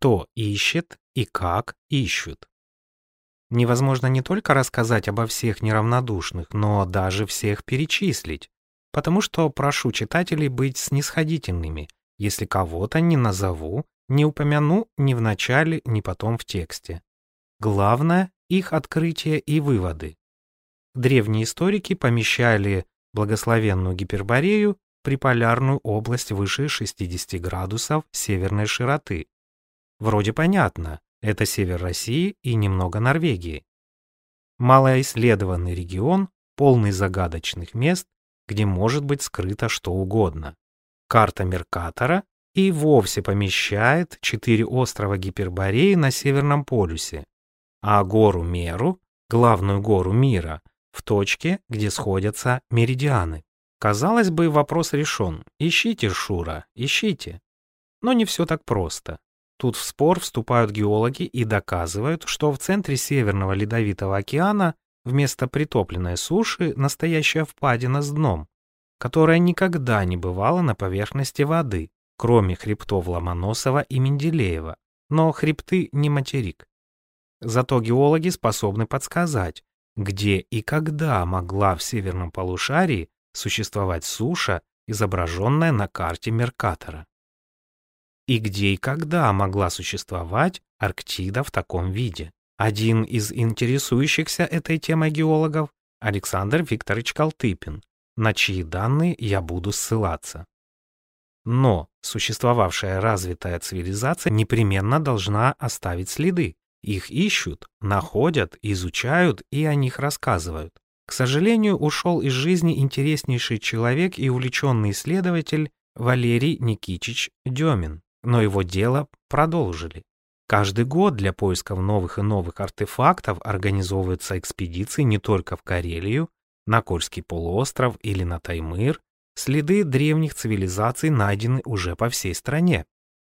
кто ищет и как ищут. Невозможно не только рассказать обо всех неравнодушных, но даже всех перечислить, потому что прошу читателей быть снисходительными, если кого-то не назову, не упомяну ни в начале, ни потом в тексте. Главное — их открытие и выводы. Древние историки помещали благословенную Гиперборею приполярную область выше 60 градусов северной широты. Вроде понятно, это север России и немного Норвегии. Малоисследованный регион, полный загадочных мест, где может быть скрыто что угодно. Карта Меркатора и вовсе помещает четыре острова Гипербореи на Северном полюсе, а гору Меру, главную гору мира, в точке, где сходятся меридианы. Казалось бы, вопрос решен. Ищите, Шура, ищите. Но не все так просто. Тут в спор вступают геологи и доказывают, что в центре Северного Ледовитого океана вместо притопленной суши настоящая впадина с дном, которая никогда не бывала на поверхности воды, кроме хребтов Ломоносова и Менделеева. Но хребты не материк. Зато геологи способны подсказать, где и когда могла в северном полушарии существовать суша, изображенная на карте Меркатора и где и когда могла существовать Арктида в таком виде. Один из интересующихся этой темой геологов – Александр Викторович Калтыпин, на чьи данные я буду ссылаться. Но существовавшая развитая цивилизация непременно должна оставить следы. Их ищут, находят, изучают и о них рассказывают. К сожалению, ушел из жизни интереснейший человек и увлеченный исследователь Валерий Никитич Демин но его дело продолжили. Каждый год для поисков новых и новых артефактов организовываются экспедиции не только в Карелию, на Кольский полуостров или на Таймыр. Следы древних цивилизаций найдены уже по всей стране.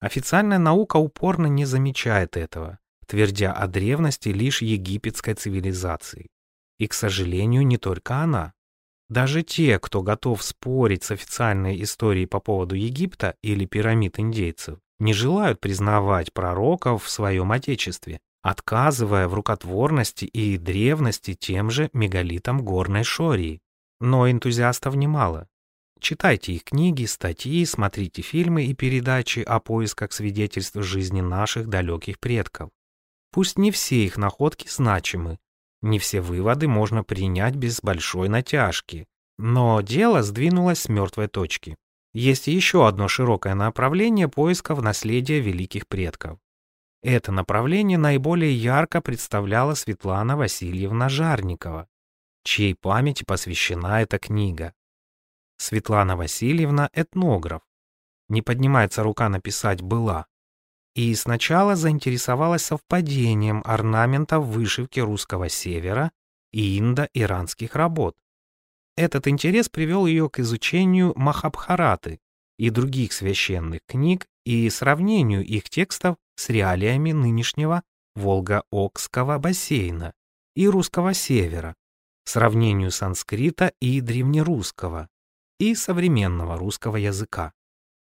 Официальная наука упорно не замечает этого, твердя о древности лишь египетской цивилизации. И, к сожалению, не только она. Даже те, кто готов спорить с официальной историей по поводу Египта или пирамид индейцев, не желают признавать пророков в своем отечестве, отказывая в рукотворности и древности тем же мегалитам горной Шории. Но энтузиастов немало. Читайте их книги, статьи, смотрите фильмы и передачи о поисках свидетельств жизни наших далеких предков. Пусть не все их находки значимы, не все выводы можно принять без большой натяжки. Но дело сдвинулось с мертвой точки. Есть еще одно широкое направление поисков наследия великих предков. Это направление наиболее ярко представляла Светлана Васильевна Жарникова, чьей памяти посвящена эта книга. Светлана Васильевна – этнограф. Не поднимается рука написать «была» и сначала заинтересовалась совпадением орнаментов вышивки русского севера и индо-иранских работ. Этот интерес привел ее к изучению Махабхараты и других священных книг и сравнению их текстов с реалиями нынешнего Волго-Окского бассейна и русского севера, сравнению санскрита и древнерусского и современного русского языка.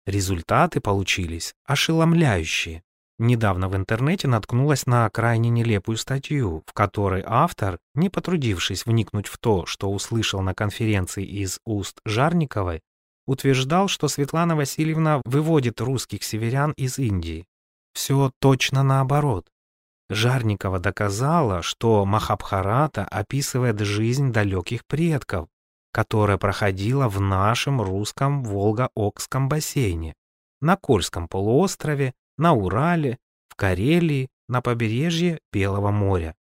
Результаты получились ошеломляющие. Недавно в интернете наткнулась на крайне нелепую статью, в которой автор, не потрудившись вникнуть в то, что услышал на конференции из уст Жарниковой, утверждал, что Светлана Васильевна выводит русских северян из Индии. Все точно наоборот. Жарникова доказала, что Махабхарата описывает жизнь далеких предков, которая проходила в нашем русском Волго-Окском бассейне, на Кольском полуострове, на Урале, в Карелии, на побережье Белого моря.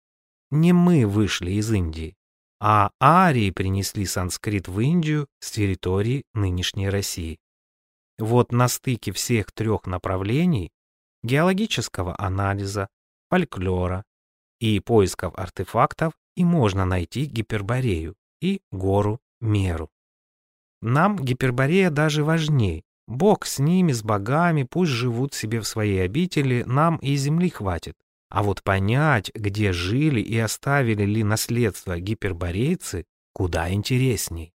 Не мы вышли из Индии, а арии принесли санскрит в Индию с территории нынешней России. Вот на стыке всех трех направлений геологического анализа, фольклора и поисков артефактов и можно найти Гиперборею и гору меру. Нам Гиперборея даже важней. Бог с ними, с богами, пусть живут себе в своей обители, нам и земли хватит. А вот понять, где жили и оставили ли наследство гиперборейцы, куда интересней.